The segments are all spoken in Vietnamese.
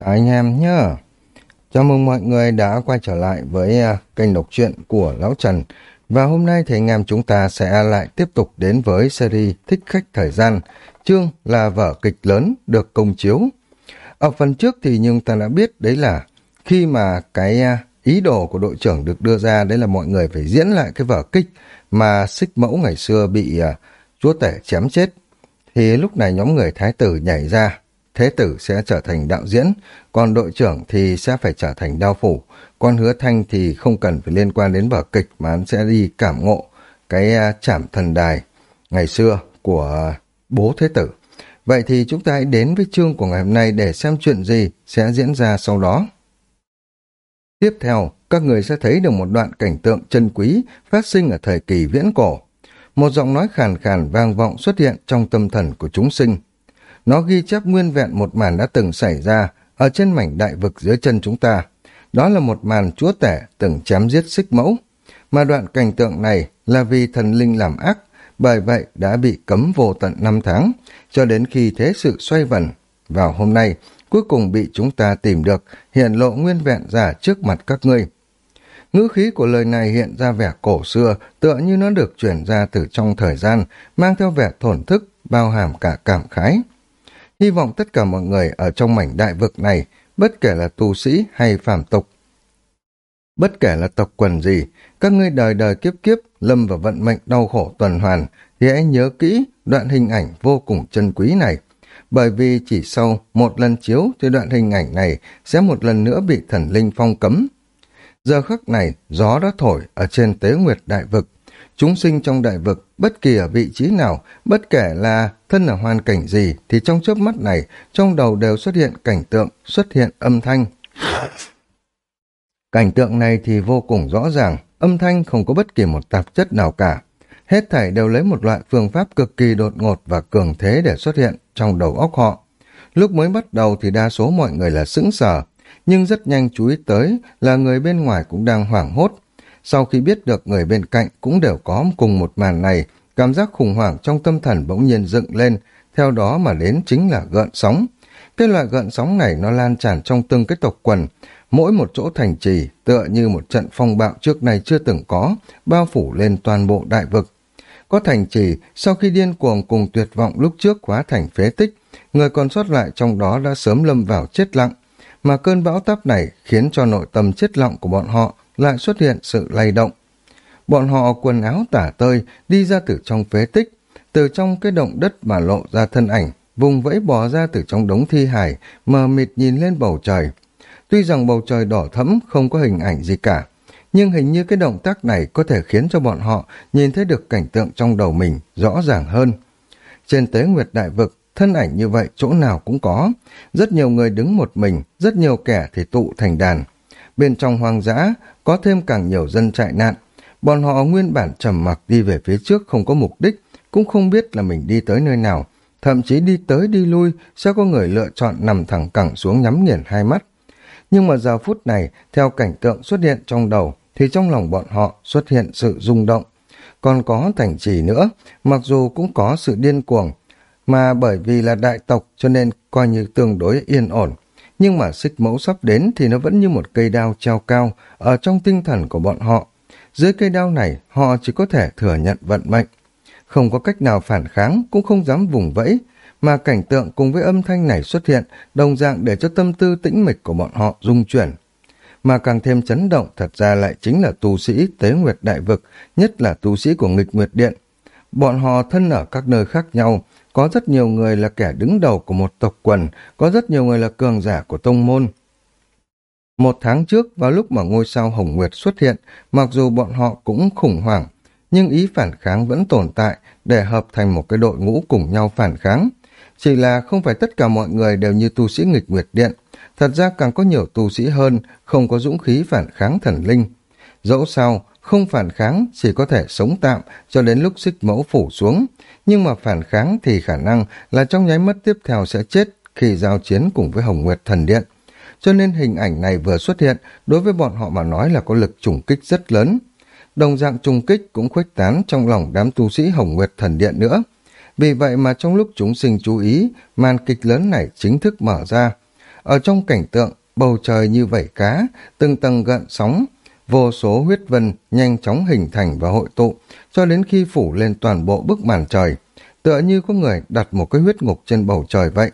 Dạ, anh em nhé, Chào mừng mọi người đã quay trở lại với uh, kênh đọc truyện của Lão Trần. Và hôm nay thì anh em chúng ta sẽ lại tiếp tục đến với series Thích Khách Thời Gian. Chương là vở kịch lớn được công chiếu. Ở phần trước thì nhưng ta đã biết đấy là khi mà cái uh, ý đồ của đội trưởng được đưa ra đấy là mọi người phải diễn lại cái vở kịch mà xích mẫu ngày xưa bị uh, chúa tể chém chết. Thì lúc này nhóm người thái tử nhảy ra Thế tử sẽ trở thành đạo diễn, còn đội trưởng thì sẽ phải trở thành đao phủ. Còn hứa thanh thì không cần phải liên quan đến vở kịch mà hắn sẽ đi cảm ngộ cái uh, chảm thần đài ngày xưa của bố thế tử. Vậy thì chúng ta hãy đến với chương của ngày hôm nay để xem chuyện gì sẽ diễn ra sau đó. Tiếp theo, các người sẽ thấy được một đoạn cảnh tượng chân quý phát sinh ở thời kỳ viễn cổ. Một giọng nói khàn khàn vang vọng xuất hiện trong tâm thần của chúng sinh. Nó ghi chép nguyên vẹn một màn đã từng xảy ra ở trên mảnh đại vực dưới chân chúng ta. Đó là một màn chúa tể từng chém giết xích mẫu. Mà đoạn cảnh tượng này là vì thần linh làm ác, bởi vậy đã bị cấm vô tận năm tháng, cho đến khi thế sự xoay vần. Vào hôm nay, cuối cùng bị chúng ta tìm được, hiện lộ nguyên vẹn ra trước mặt các ngươi. Ngữ khí của lời này hiện ra vẻ cổ xưa, tựa như nó được chuyển ra từ trong thời gian, mang theo vẻ thổn thức, bao hàm cả cảm khái. Hy vọng tất cả mọi người ở trong mảnh đại vực này, bất kể là tu sĩ hay phàm tục, bất kể là tộc quần gì, các ngươi đời đời kiếp kiếp lâm vào vận mệnh đau khổ tuần hoàn, thì hãy nhớ kỹ đoạn hình ảnh vô cùng chân quý này. Bởi vì chỉ sau một lần chiếu thì đoạn hình ảnh này sẽ một lần nữa bị thần linh phong cấm. Giờ khắc này, gió đã thổi ở trên tế nguyệt đại vực, Chúng sinh trong đại vực, bất kỳ ở vị trí nào, bất kể là thân ở hoàn cảnh gì, thì trong chớp mắt này, trong đầu đều xuất hiện cảnh tượng, xuất hiện âm thanh. Cảnh tượng này thì vô cùng rõ ràng, âm thanh không có bất kỳ một tạp chất nào cả. Hết thảy đều lấy một loại phương pháp cực kỳ đột ngột và cường thế để xuất hiện trong đầu óc họ. Lúc mới bắt đầu thì đa số mọi người là sững sờ, nhưng rất nhanh chú ý tới là người bên ngoài cũng đang hoảng hốt, sau khi biết được người bên cạnh cũng đều có cùng một màn này, cảm giác khủng hoảng trong tâm thần bỗng nhiên dựng lên, theo đó mà đến chính là gợn sóng. Cái loại gợn sóng này nó lan tràn trong từng cái tộc quần, mỗi một chỗ thành trì tựa như một trận phong bạo trước này chưa từng có, bao phủ lên toàn bộ đại vực. Có thành trì, sau khi điên cuồng cùng tuyệt vọng lúc trước hóa thành phế tích, người còn sót lại trong đó đã sớm lâm vào chết lặng, mà cơn bão táp này khiến cho nội tâm chết lặng của bọn họ lại xuất hiện sự lay động. Bọn họ quần áo tả tơi đi ra từ trong phế tích, từ trong cái động đất mà lộ ra thân ảnh, vùng vẫy bò ra từ trong đống thi hải, mờ mịt nhìn lên bầu trời. Tuy rằng bầu trời đỏ thẫm không có hình ảnh gì cả, nhưng hình như cái động tác này có thể khiến cho bọn họ nhìn thấy được cảnh tượng trong đầu mình rõ ràng hơn. Trên tế nguyệt đại vực, thân ảnh như vậy chỗ nào cũng có. Rất nhiều người đứng một mình, rất nhiều kẻ thì tụ thành đàn. Bên trong hoang dã, có thêm càng nhiều dân chạy nạn. Bọn họ nguyên bản trầm mặc đi về phía trước không có mục đích, cũng không biết là mình đi tới nơi nào. Thậm chí đi tới đi lui sẽ có người lựa chọn nằm thẳng cẳng xuống nhắm nghiền hai mắt. Nhưng mà giờ phút này, theo cảnh tượng xuất hiện trong đầu, thì trong lòng bọn họ xuất hiện sự rung động. Còn có thành trì nữa, mặc dù cũng có sự điên cuồng, mà bởi vì là đại tộc cho nên coi như tương đối yên ổn nhưng mà xích mẫu sắp đến thì nó vẫn như một cây đao treo cao ở trong tinh thần của bọn họ. Dưới cây đao này, họ chỉ có thể thừa nhận vận mệnh. Không có cách nào phản kháng, cũng không dám vùng vẫy, mà cảnh tượng cùng với âm thanh này xuất hiện, đồng dạng để cho tâm tư tĩnh mịch của bọn họ rung chuyển. Mà càng thêm chấn động thật ra lại chính là tu sĩ Tế Nguyệt Đại Vực, nhất là tu sĩ của nghịch Nguyệt Điện. Bọn họ thân ở các nơi khác nhau, có rất nhiều người là kẻ đứng đầu của một tộc quần, có rất nhiều người là cường giả của tông môn. Một tháng trước, vào lúc mà ngôi sao Hồng Nguyệt xuất hiện, mặc dù bọn họ cũng khủng hoảng, nhưng ý phản kháng vẫn tồn tại để hợp thành một cái đội ngũ cùng nhau phản kháng. Chỉ là không phải tất cả mọi người đều như tu sĩ nghịch Nguyệt Điện. Thật ra càng có nhiều tu sĩ hơn, không có dũng khí phản kháng thần linh. Dẫu sao, không phản kháng chỉ có thể sống tạm cho đến lúc xích mẫu phủ xuống, nhưng mà phản kháng thì khả năng là trong nháy mắt tiếp theo sẽ chết khi giao chiến cùng với Hồng Nguyệt Thần Điện. Cho nên hình ảnh này vừa xuất hiện, đối với bọn họ mà nói là có lực trùng kích rất lớn. Đồng dạng trùng kích cũng khuếch tán trong lòng đám tu sĩ Hồng Nguyệt Thần Điện nữa. Vì vậy mà trong lúc chúng sinh chú ý, màn kịch lớn này chính thức mở ra. ở trong cảnh tượng bầu trời như vảy cá, từng tầng gợn sóng, vô số huyết vân nhanh chóng hình thành và hội tụ, cho đến khi phủ lên toàn bộ bức màn trời, tựa như có người đặt một cái huyết ngục trên bầu trời vậy.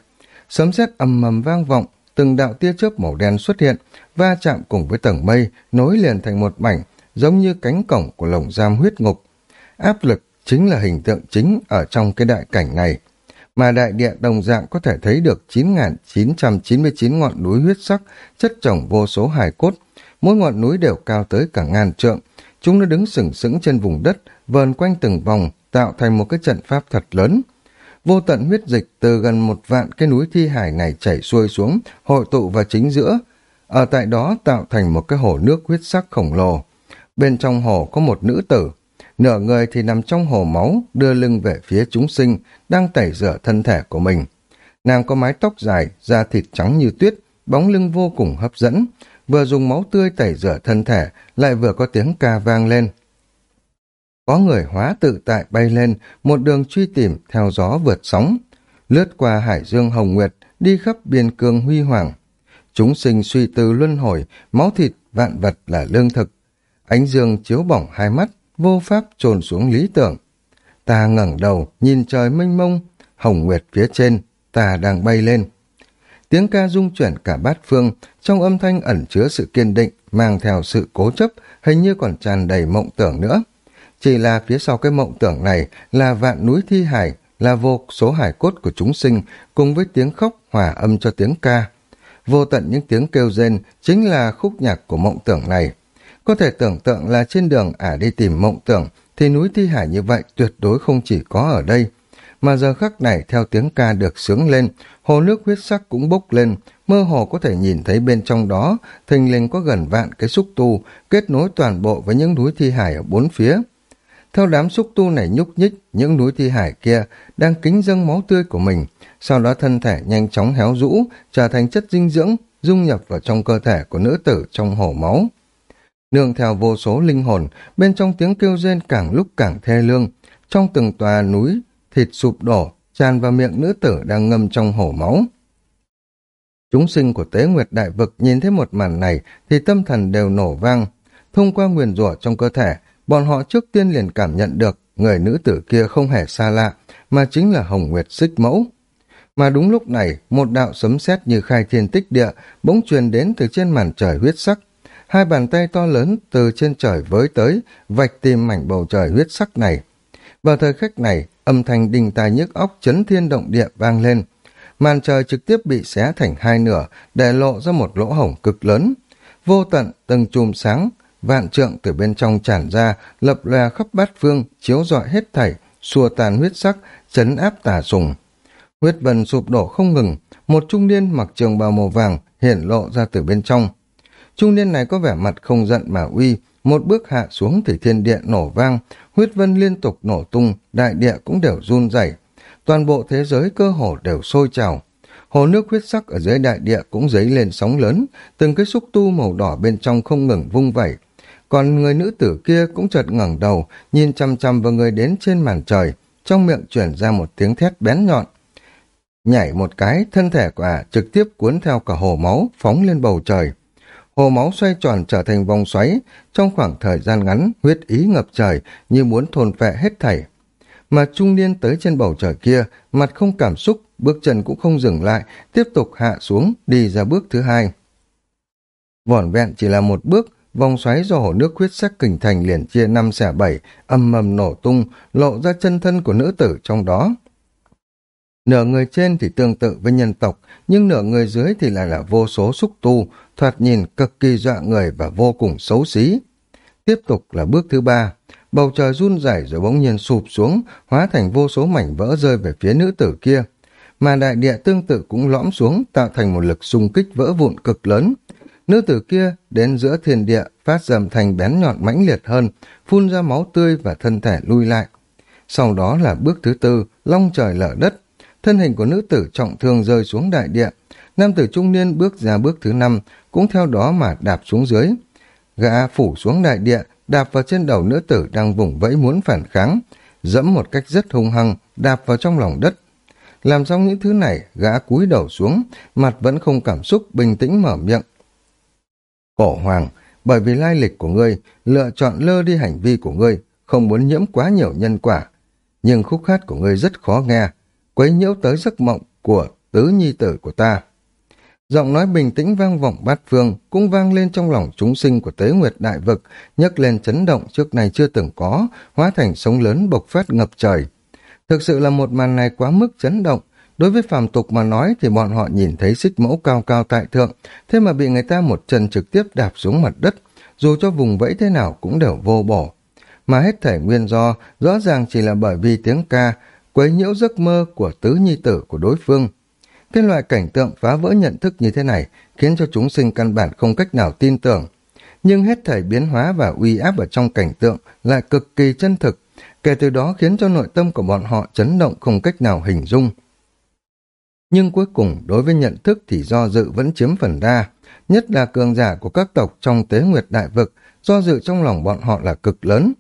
Sấm sét ầm ầm vang vọng, từng đạo tia chớp màu đen xuất hiện, va chạm cùng với tầng mây, nối liền thành một mảnh, giống như cánh cổng của lồng giam huyết ngục. Áp lực chính là hình tượng chính ở trong cái đại cảnh này. Mà đại địa đồng dạng có thể thấy được 9.999 ngọn núi huyết sắc chất chồng vô số hài cốt. Mỗi ngọn núi đều cao tới cả ngàn trượng. Chúng nó đứng sừng sững trên vùng đất, vờn quanh từng vòng, tạo thành một cái trận pháp thật lớn. Vô tận huyết dịch từ gần một vạn cái núi thi hải này chảy xuôi xuống, hội tụ vào chính giữa. Ở tại đó tạo thành một cái hồ nước huyết sắc khổng lồ. Bên trong hồ có một nữ tử, nửa người thì nằm trong hồ máu, đưa lưng về phía chúng sinh, đang tẩy rửa thân thể của mình. Nàng có mái tóc dài, da thịt trắng như tuyết, bóng lưng vô cùng hấp dẫn, vừa dùng máu tươi tẩy rửa thân thể, lại vừa có tiếng ca vang lên. Có người hóa tự tại bay lên, một đường truy tìm theo gió vượt sóng, lướt qua hải dương hồng nguyệt, đi khắp biên cương huy hoàng. Chúng sinh suy tư luân hồi, máu thịt, vạn vật là lương thực. Ánh dương chiếu bỏng hai mắt, vô pháp trồn xuống lý tưởng. Ta ngẩng đầu, nhìn trời mênh mông, hồng nguyệt phía trên, ta đang bay lên. Tiếng ca rung chuyển cả bát phương, trong âm thanh ẩn chứa sự kiên định, mang theo sự cố chấp, hình như còn tràn đầy mộng tưởng nữa. Chỉ là phía sau cái mộng tưởng này là vạn núi thi hải, là vô số hải cốt của chúng sinh, cùng với tiếng khóc hòa âm cho tiếng ca. Vô tận những tiếng kêu rên chính là khúc nhạc của mộng tưởng này. Có thể tưởng tượng là trên đường ả đi tìm mộng tưởng, thì núi thi hải như vậy tuyệt đối không chỉ có ở đây. Mà giờ khắc này theo tiếng ca được sướng lên, hồ nước huyết sắc cũng bốc lên, mơ hồ có thể nhìn thấy bên trong đó, thình lình có gần vạn cái xúc tu, kết nối toàn bộ với những núi thi hải ở bốn phía. Theo đám xúc tu này nhúc nhích, những núi thi hải kia đang kính dâng máu tươi của mình, sau đó thân thể nhanh chóng héo rũ, trở thành chất dinh dưỡng, dung nhập vào trong cơ thể của nữ tử trong hồ máu. Nương theo vô số linh hồn, bên trong tiếng kêu rên càng lúc càng thê lương, trong từng tòa núi, thịt sụp đổ, tràn vào miệng nữ tử đang ngâm trong hổ máu. Chúng sinh của tế nguyệt đại vực nhìn thấy một màn này thì tâm thần đều nổ vang. Thông qua nguyền rủa trong cơ thể, bọn họ trước tiên liền cảm nhận được người nữ tử kia không hề xa lạ, mà chính là Hồng Nguyệt Xích Mẫu. Mà đúng lúc này, một đạo sấm sét như khai thiên tích địa bỗng truyền đến từ trên màn trời huyết sắc. Hai bàn tay to lớn từ trên trời với tới, vạch tìm mảnh bầu trời huyết sắc này. Vào thời khắc này, âm thanh đình tài nhức óc chấn thiên động địa vang lên. Màn trời trực tiếp bị xé thành hai nửa, để lộ ra một lỗ hổng cực lớn. Vô tận, từng chùm sáng, vạn trượng từ bên trong tràn ra, lập lòe khắp bát phương, chiếu rọi hết thảy, xua tàn huyết sắc, chấn áp tà sùng. Huyết vần sụp đổ không ngừng, một trung niên mặc trường bào màu vàng hiện lộ ra từ bên trong. Trung niên này có vẻ mặt không giận mà uy, một bước hạ xuống thì thiên địa nổ vang, huyết vân liên tục nổ tung, đại địa cũng đều run rẩy. Toàn bộ thế giới cơ hồ đều sôi trào. Hồ nước huyết sắc ở dưới đại địa cũng dấy lên sóng lớn, từng cái xúc tu màu đỏ bên trong không ngừng vung vẩy. Còn người nữ tử kia cũng chợt ngẩng đầu, nhìn chăm chăm vào người đến trên màn trời, trong miệng chuyển ra một tiếng thét bén nhọn. Nhảy một cái, thân thể của ả trực tiếp cuốn theo cả hồ máu, phóng lên bầu trời. Hồ máu xoay tròn trở thành vòng xoáy, trong khoảng thời gian ngắn, huyết ý ngập trời như muốn thôn phệ hết thảy. Mà trung niên tới trên bầu trời kia, mặt không cảm xúc, bước chân cũng không dừng lại, tiếp tục hạ xuống, đi ra bước thứ hai. Vỏn vẹn chỉ là một bước, vòng xoáy do hồ nước huyết sắc kình thành liền chia năm xẻ bảy, âm mầm nổ tung, lộ ra chân thân của nữ tử trong đó. Nửa người trên thì tương tự với nhân tộc, nhưng nửa người dưới thì lại là vô số xúc tu, thoạt nhìn cực kỳ dọa người và vô cùng xấu xí. Tiếp tục là bước thứ ba, bầu trời run rẩy rồi bỗng nhiên sụp xuống, hóa thành vô số mảnh vỡ rơi về phía nữ tử kia. Mà đại địa tương tự cũng lõm xuống, tạo thành một lực xung kích vỡ vụn cực lớn. Nữ tử kia đến giữa thiên địa, phát dầm thành bén nhọn mãnh liệt hơn, phun ra máu tươi và thân thể lui lại. Sau đó là bước thứ tư, long trời lở đất, thân hình của nữ tử trọng thương rơi xuống đại địa. Nam tử trung niên bước ra bước thứ năm, cũng theo đó mà đạp xuống dưới. Gã phủ xuống đại địa, đạp vào trên đầu nữ tử đang vùng vẫy muốn phản kháng, dẫm một cách rất hung hăng, đạp vào trong lòng đất. Làm xong những thứ này, gã cúi đầu xuống, mặt vẫn không cảm xúc, bình tĩnh mở miệng. Cổ hoàng, bởi vì lai lịch của ngươi, lựa chọn lơ đi hành vi của ngươi, không muốn nhiễm quá nhiều nhân quả. Nhưng khúc hát của ngươi rất khó nghe, quấy nhiễu tới giấc mộng của tứ nhi tử của ta. Giọng nói bình tĩnh vang vọng bát phương, cũng vang lên trong lòng chúng sinh của tế nguyệt đại vực, nhấc lên chấn động trước này chưa từng có, hóa thành sóng lớn bộc phát ngập trời. Thực sự là một màn này quá mức chấn động, đối với phàm tục mà nói thì bọn họ nhìn thấy xích mẫu cao cao tại thượng, thế mà bị người ta một chân trực tiếp đạp xuống mặt đất, dù cho vùng vẫy thế nào cũng đều vô bổ. Mà hết thể nguyên do rõ ràng chỉ là bởi vì tiếng ca, quấy nhiễu giấc mơ của tứ nhi tử của đối phương. Cái loại cảnh tượng phá vỡ nhận thức như thế này khiến cho chúng sinh căn bản không cách nào tin tưởng. Nhưng hết thảy biến hóa và uy áp ở trong cảnh tượng lại cực kỳ chân thực, kể từ đó khiến cho nội tâm của bọn họ chấn động không cách nào hình dung. Nhưng cuối cùng đối với nhận thức thì do dự vẫn chiếm phần đa, nhất là cường giả của các tộc trong tế nguyệt đại vực, do dự trong lòng bọn họ là cực lớn.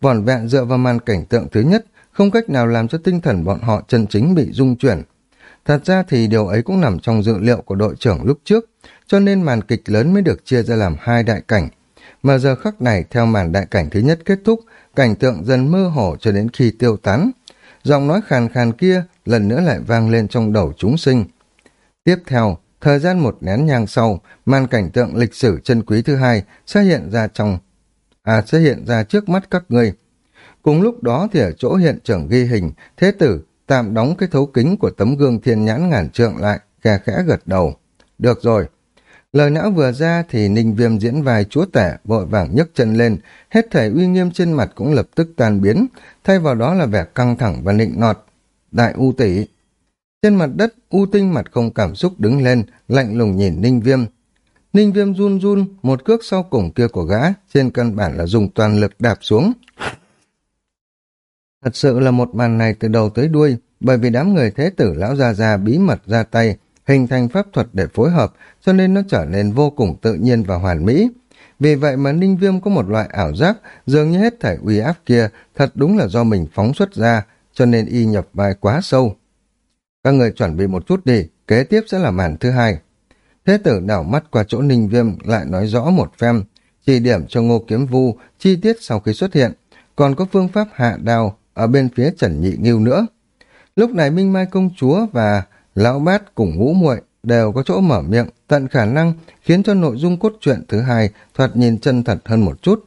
Vòn vẹn dựa vào màn cảnh tượng thứ nhất, không cách nào làm cho tinh thần bọn họ chân chính bị rung chuyển. Thật ra thì điều ấy cũng nằm trong dự liệu của đội trưởng lúc trước, cho nên màn kịch lớn mới được chia ra làm hai đại cảnh. Mà giờ khắc này, theo màn đại cảnh thứ nhất kết thúc, cảnh tượng dần mơ hồ cho đến khi tiêu tán. Giọng nói khàn khàn kia lần nữa lại vang lên trong đầu chúng sinh. Tiếp theo, thời gian một nén nhang sau, màn cảnh tượng lịch sử chân quý thứ hai sẽ hiện ra trong à sẽ hiện ra trước mắt các ngươi. Cùng lúc đó thì ở chỗ hiện trường ghi hình, thế tử tạm đóng cái thấu kính của tấm gương thiên nhãn ngàn trượng lại, khe khẽ gật đầu. Được rồi. Lời não vừa ra thì ninh viêm diễn vai chúa tể vội vàng nhấc chân lên, hết thể uy nghiêm trên mặt cũng lập tức tan biến, thay vào đó là vẻ căng thẳng và nịnh nọt. Đại U tỷ Trên mặt đất, U tinh mặt không cảm xúc đứng lên, lạnh lùng nhìn ninh viêm. Ninh viêm run run, một cước sau cùng kia của gã, trên căn bản là dùng toàn lực đạp xuống. Thật sự là một màn này từ đầu tới đuôi, bởi vì đám người thế tử lão gia gia bí mật ra tay, hình thành pháp thuật để phối hợp, cho nên nó trở nên vô cùng tự nhiên và hoàn mỹ. Vì vậy mà Ninh Viêm có một loại ảo giác, dường như hết thảy uy áp kia thật đúng là do mình phóng xuất ra, cho nên y nhập vai quá sâu. Các người chuẩn bị một chút đi, kế tiếp sẽ là màn thứ hai. Thế tử đảo mắt qua chỗ Ninh Viêm lại nói rõ một phen, chỉ điểm cho Ngô Kiếm Vu chi tiết sau khi xuất hiện, còn có phương pháp hạ đào ở bên phía Trần Nhị Nghiêu nữa. Lúc này Minh Mai công chúa và Lão Bát cùng ngũ muội đều có chỗ mở miệng, tận khả năng khiến cho nội dung cốt truyện thứ hai thoạt nhìn chân thật hơn một chút.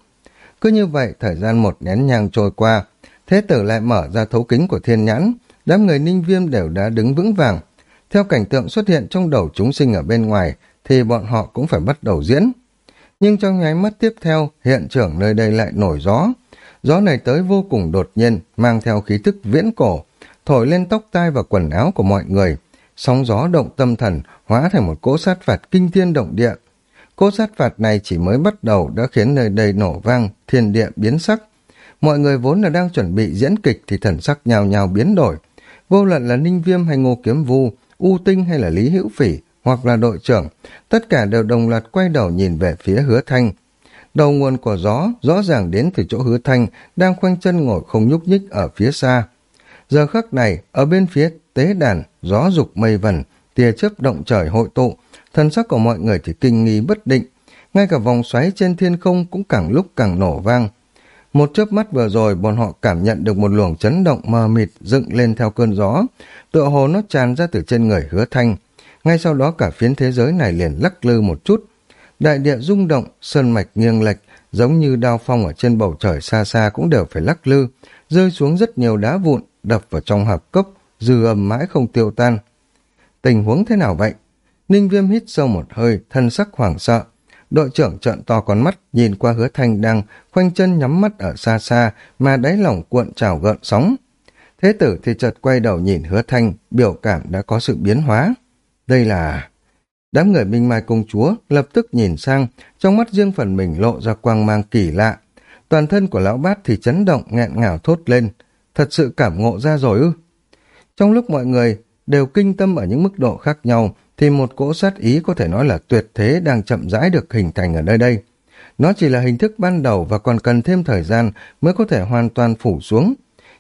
Cứ như vậy, thời gian một nén nhang trôi qua, thế tử lại mở ra thấu kính của thiên nhãn, đám người ninh viêm đều đã đứng vững vàng. Theo cảnh tượng xuất hiện trong đầu chúng sinh ở bên ngoài, thì bọn họ cũng phải bắt đầu diễn. Nhưng trong nháy mắt tiếp theo, hiện trường nơi đây lại nổi gió. Gió này tới vô cùng đột nhiên, mang theo khí thức viễn cổ, thổi lên tóc tai và quần áo của mọi người. Sóng gió động tâm thần, hóa thành một cỗ sát phạt kinh thiên động địa. Cỗ sát phạt này chỉ mới bắt đầu đã khiến nơi đây nổ vang, thiên địa biến sắc. Mọi người vốn là đang chuẩn bị diễn kịch thì thần sắc nhào nhào biến đổi. Vô luận là Ninh Viêm hay Ngô Kiếm Vu, U Tinh hay là Lý Hữu Phỉ, hoặc là đội trưởng, tất cả đều đồng loạt quay đầu nhìn về phía hứa thanh. Đầu nguồn của gió rõ ràng đến từ chỗ hứa thanh đang khoanh chân ngồi không nhúc nhích ở phía xa. Giờ khắc này, ở bên phía tế đàn, gió dục mây vần, tia chớp động trời hội tụ, thân sắc của mọi người thì kinh nghi bất định. Ngay cả vòng xoáy trên thiên không cũng càng lúc càng nổ vang. Một chớp mắt vừa rồi, bọn họ cảm nhận được một luồng chấn động mờ mịt dựng lên theo cơn gió. Tựa hồ nó tràn ra từ trên người hứa thanh. Ngay sau đó cả phiến thế giới này liền lắc lư một chút. Đại địa rung động, sơn mạch nghiêng lệch, giống như đao phong ở trên bầu trời xa xa cũng đều phải lắc lư, rơi xuống rất nhiều đá vụn, đập vào trong hạp cốc, dư âm mãi không tiêu tan. Tình huống thế nào vậy? Ninh viêm hít sâu một hơi, thân sắc hoảng sợ. Đội trưởng trợn to con mắt, nhìn qua hứa thanh đang khoanh chân nhắm mắt ở xa xa, mà đáy lòng cuộn trào gợn sóng. Thế tử thì chợt quay đầu nhìn hứa thanh, biểu cảm đã có sự biến hóa. Đây là... Đám người Minh Mai công chúa lập tức nhìn sang, trong mắt riêng phần mình lộ ra quang mang kỳ lạ. Toàn thân của lão bát thì chấn động nghẹn ngào thốt lên. Thật sự cảm ngộ ra rồi ư? Trong lúc mọi người đều kinh tâm ở những mức độ khác nhau, thì một cỗ sát ý có thể nói là tuyệt thế đang chậm rãi được hình thành ở nơi đây. Nó chỉ là hình thức ban đầu và còn cần thêm thời gian mới có thể hoàn toàn phủ xuống.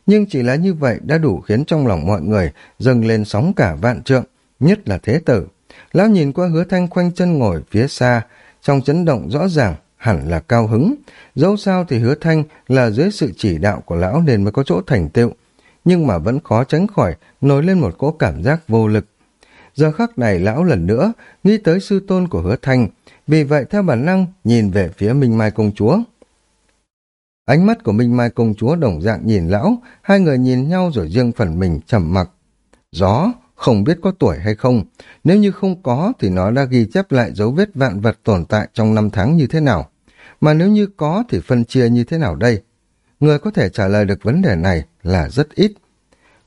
nhưng chỉ là như vậy đã đủ khiến trong lòng mọi người dâng lên sóng cả vạn trượng, nhất là thế tử. Lão nhìn qua hứa thanh khoanh chân ngồi phía xa, trong chấn động rõ ràng, hẳn là cao hứng. Dẫu sao thì hứa thanh là dưới sự chỉ đạo của lão nên mới có chỗ thành tựu, nhưng mà vẫn khó tránh khỏi nổi lên một cỗ cảm giác vô lực. Giờ khắc này lão lần nữa nghĩ tới sư tôn của hứa thanh, vì vậy theo bản năng nhìn về phía Minh Mai công chúa. Ánh mắt của Minh Mai công chúa đồng dạng nhìn lão, hai người nhìn nhau rồi riêng phần mình trầm mặc. Gió, không biết có tuổi hay không, nếu như không có thì nó đã ghi chép lại dấu vết vạn vật tồn tại trong năm tháng như thế nào. Mà nếu như có thì phân chia như thế nào đây? Người có thể trả lời được vấn đề này là rất ít.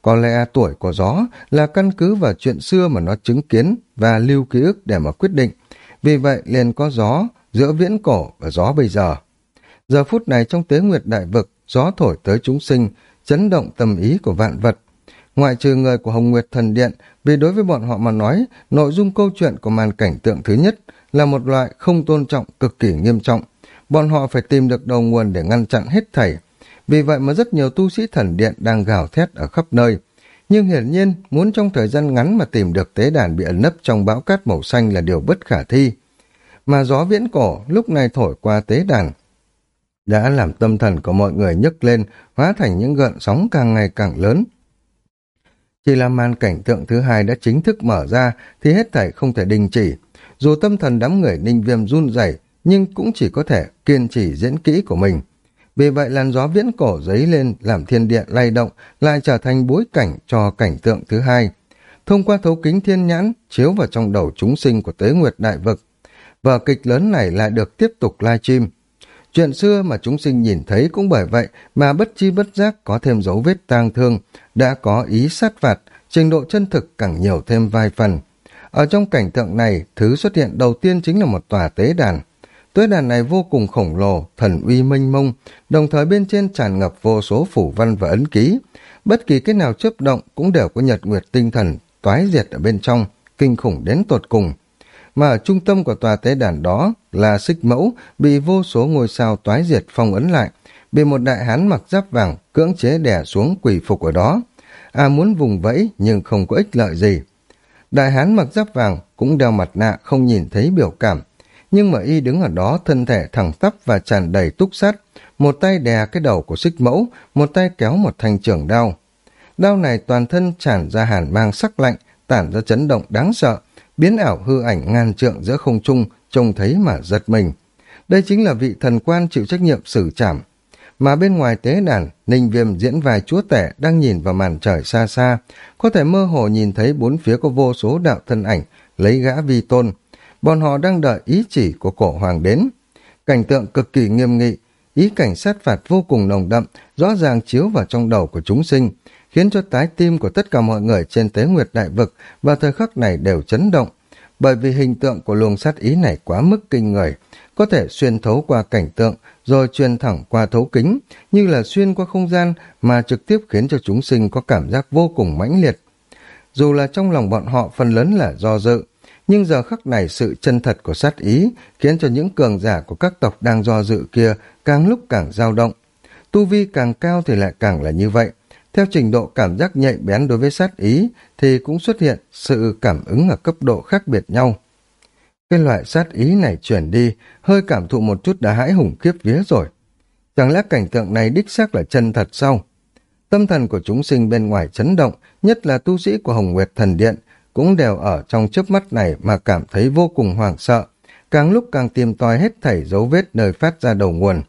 Có lẽ tuổi của gió là căn cứ vào chuyện xưa mà nó chứng kiến và lưu ký ức để mà quyết định. Vì vậy liền có gió giữa viễn cổ và gió bây giờ. Giờ phút này trong tế nguyệt đại vực, gió thổi tới chúng sinh, chấn động tâm ý của vạn vật. Ngoại trừ người của Hồng Nguyệt Thần Điện, vì đối với bọn họ mà nói, nội dung câu chuyện của màn cảnh tượng thứ nhất là một loại không tôn trọng cực kỳ nghiêm trọng. Bọn họ phải tìm được đầu nguồn để ngăn chặn hết thảy. Vì vậy mà rất nhiều tu sĩ thần điện đang gào thét ở khắp nơi. Nhưng hiển nhiên, muốn trong thời gian ngắn mà tìm được tế đàn bị ẩn nấp trong bão cát màu xanh là điều bất khả thi. Mà gió viễn cổ lúc này thổi qua tế đàn, đã làm tâm thần của mọi người nhấc lên, hóa thành những gợn sóng càng ngày càng lớn. Chỉ là màn cảnh tượng thứ hai đã chính thức mở ra, thì hết thảy không thể đình chỉ. Dù tâm thần đám người ninh viêm run rẩy, nhưng cũng chỉ có thể kiên trì diễn kỹ của mình. Vì vậy làn gió viễn cổ giấy lên làm thiên địa lay động, lại trở thành bối cảnh cho cảnh tượng thứ hai. Thông qua thấu kính thiên nhãn chiếu vào trong đầu chúng sinh của tế nguyệt đại vực. Vở kịch lớn này lại được tiếp tục livestream Chuyện xưa mà chúng sinh nhìn thấy cũng bởi vậy mà bất chi bất giác có thêm dấu vết tang thương, đã có ý sát phạt, trình độ chân thực càng nhiều thêm vài phần. Ở trong cảnh tượng này, thứ xuất hiện đầu tiên chính là một tòa tế đàn. Tế đàn này vô cùng khổng lồ, thần uy mênh mông, đồng thời bên trên tràn ngập vô số phủ văn và ấn ký. Bất kỳ cái nào chớp động cũng đều có nhật nguyệt tinh thần, toái diệt ở bên trong, kinh khủng đến tột cùng mà ở trung tâm của tòa tế đàn đó là xích mẫu bị vô số ngôi sao toái diệt phong ấn lại, bị một đại hán mặc giáp vàng cưỡng chế đè xuống quỳ phục ở đó. À muốn vùng vẫy nhưng không có ích lợi gì. Đại hán mặc giáp vàng cũng đeo mặt nạ không nhìn thấy biểu cảm, nhưng mà y đứng ở đó thân thể thẳng tắp và tràn đầy túc sát, một tay đè cái đầu của xích mẫu, một tay kéo một thanh trường đao. Đao này toàn thân tràn ra hàn mang sắc lạnh, tản ra chấn động đáng sợ, biến ảo hư ảnh ngàn trượng giữa không trung, trông thấy mà giật mình. Đây chính là vị thần quan chịu trách nhiệm xử trảm. Mà bên ngoài tế đàn, Ninh Viêm diễn vài chúa tể đang nhìn vào màn trời xa xa, có thể mơ hồ nhìn thấy bốn phía có vô số đạo thân ảnh, lấy gã vi tôn. Bọn họ đang đợi ý chỉ của cổ hoàng đến. Cảnh tượng cực kỳ nghiêm nghị, ý cảnh sát phạt vô cùng nồng đậm, rõ ràng chiếu vào trong đầu của chúng sinh, khiến cho trái tim của tất cả mọi người trên tế nguyệt đại vực vào thời khắc này đều chấn động, bởi vì hình tượng của luồng sát ý này quá mức kinh người, có thể xuyên thấu qua cảnh tượng, rồi truyền thẳng qua thấu kính, như là xuyên qua không gian mà trực tiếp khiến cho chúng sinh có cảm giác vô cùng mãnh liệt. Dù là trong lòng bọn họ phần lớn là do dự, nhưng giờ khắc này sự chân thật của sát ý khiến cho những cường giả của các tộc đang do dự kia càng lúc càng dao động. Tu vi càng cao thì lại càng là như vậy, theo trình độ cảm giác nhạy bén đối với sát ý thì cũng xuất hiện sự cảm ứng ở cấp độ khác biệt nhau. Cái loại sát ý này chuyển đi, hơi cảm thụ một chút đã hãi hùng kiếp vía rồi. Chẳng lẽ cảnh tượng này đích xác là chân thật sao? Tâm thần của chúng sinh bên ngoài chấn động, nhất là tu sĩ của Hồng Nguyệt Thần Điện, cũng đều ở trong chớp mắt này mà cảm thấy vô cùng hoảng sợ, càng lúc càng tìm tòi hết thảy dấu vết nơi phát ra đầu nguồn.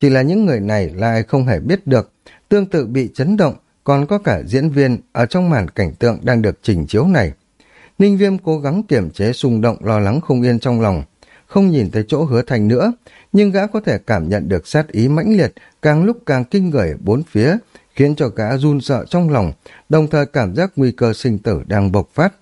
Chỉ là những người này lại không hề biết được Tương tự bị chấn động, còn có cả diễn viên ở trong màn cảnh tượng đang được trình chiếu này. Ninh Viêm cố gắng kiềm chế xung động lo lắng không yên trong lòng, không nhìn thấy chỗ hứa thành nữa, nhưng gã có thể cảm nhận được sát ý mãnh liệt, càng lúc càng kinh người bốn phía, khiến cho gã run sợ trong lòng, đồng thời cảm giác nguy cơ sinh tử đang bộc phát.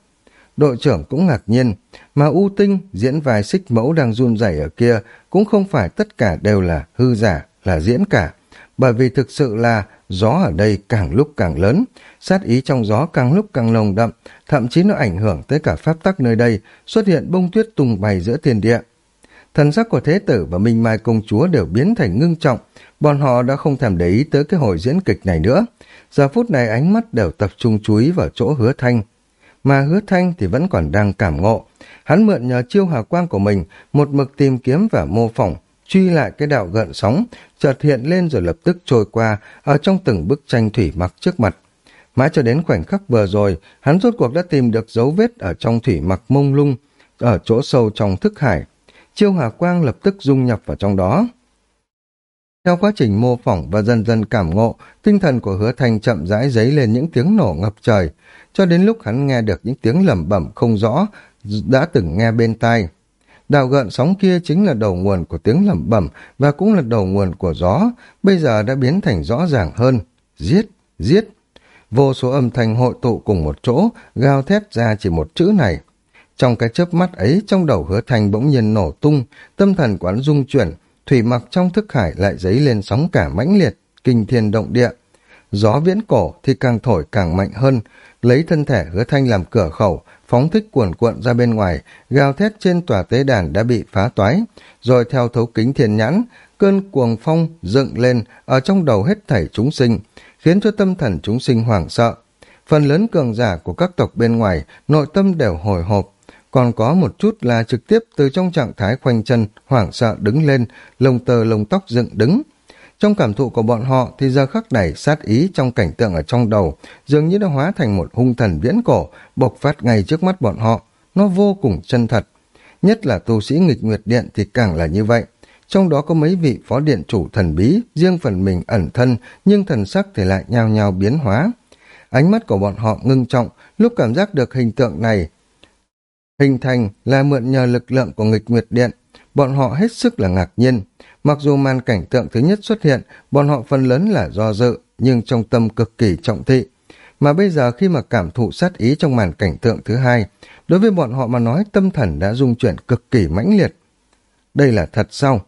Đội trưởng cũng ngạc nhiên, mà U Tinh diễn vài xích mẫu đang run rẩy ở kia cũng không phải tất cả đều là hư giả, là diễn cả, bởi vì thực sự là gió ở đây càng lúc càng lớn, sát ý trong gió càng lúc càng nồng đậm, thậm chí nó ảnh hưởng tới cả pháp tắc nơi đây, xuất hiện bông tuyết tung bay giữa thiên địa. Thần sắc của Thế tử và Minh Mai công chúa đều biến thành ngưng trọng, bọn họ đã không thèm để ý tới cái hồi diễn kịch này nữa. giờ phút này ánh mắt đều tập trung chú ý vào chỗ hứa thanh. Mà hứa thanh thì vẫn còn đang cảm ngộ. Hắn mượn nhờ chiêu hà quang của mình, một mực tìm kiếm và mô phỏng, truy lại cái đạo gợn sóng, chợt hiện lên rồi lập tức trôi qua ở trong từng bức tranh thủy mặc trước mặt. Mãi cho đến khoảnh khắc vừa rồi, hắn rốt cuộc đã tìm được dấu vết ở trong thủy mặc mông lung, ở chỗ sâu trong thức hải. Chiêu hà quang lập tức dung nhập vào trong đó. Theo quá trình mô phỏng và dần dần cảm ngộ, tinh thần của hứa thanh chậm rãi dấy lên những tiếng nổ ngập trời, cho đến lúc hắn nghe được những tiếng lẩm bẩm không rõ, đã từng nghe bên tai. Đạo gợn sóng kia chính là đầu nguồn của tiếng lẩm bẩm và cũng là đầu nguồn của gió, bây giờ đã biến thành rõ ràng hơn. Giết, giết. Vô số âm thanh hội tụ cùng một chỗ, gào thét ra chỉ một chữ này. Trong cái chớp mắt ấy, trong đầu hứa thành bỗng nhiên nổ tung, tâm thần quán rung chuyển, thủy mặc trong thức hải lại dấy lên sóng cả mãnh liệt, kinh thiên động địa. Gió viễn cổ thì càng thổi càng mạnh hơn, lấy thân thể hứa thanh làm cửa khẩu, phóng thích cuồn cuộn ra bên ngoài, gào thét trên tòa tế đàn đã bị phá toái, rồi theo thấu kính thiên nhãn, cơn cuồng phong dựng lên ở trong đầu hết thảy chúng sinh, khiến cho tâm thần chúng sinh hoảng sợ. Phần lớn cường giả của các tộc bên ngoài, nội tâm đều hồi hộp, còn có một chút là trực tiếp từ trong trạng thái khoanh chân, hoảng sợ đứng lên, lông tơ lông tóc dựng đứng. Trong cảm thụ của bọn họ thì giờ khắc này sát ý trong cảnh tượng ở trong đầu dường như đã hóa thành một hung thần viễn cổ bộc phát ngay trước mắt bọn họ. Nó vô cùng chân thật. Nhất là tu sĩ nghịch nguyệt điện thì càng là như vậy. Trong đó có mấy vị phó điện chủ thần bí, riêng phần mình ẩn thân nhưng thần sắc thì lại nhao nhao biến hóa. Ánh mắt của bọn họ ngưng trọng lúc cảm giác được hình tượng này hình thành là mượn nhờ lực lượng của nghịch nguyệt điện. Bọn họ hết sức là ngạc nhiên. Mặc dù màn cảnh tượng thứ nhất xuất hiện, bọn họ phần lớn là do dự, nhưng trong tâm cực kỳ trọng thị. Mà bây giờ khi mà cảm thụ sát ý trong màn cảnh tượng thứ hai, đối với bọn họ mà nói tâm thần đã dung chuyển cực kỳ mãnh liệt. Đây là thật sao?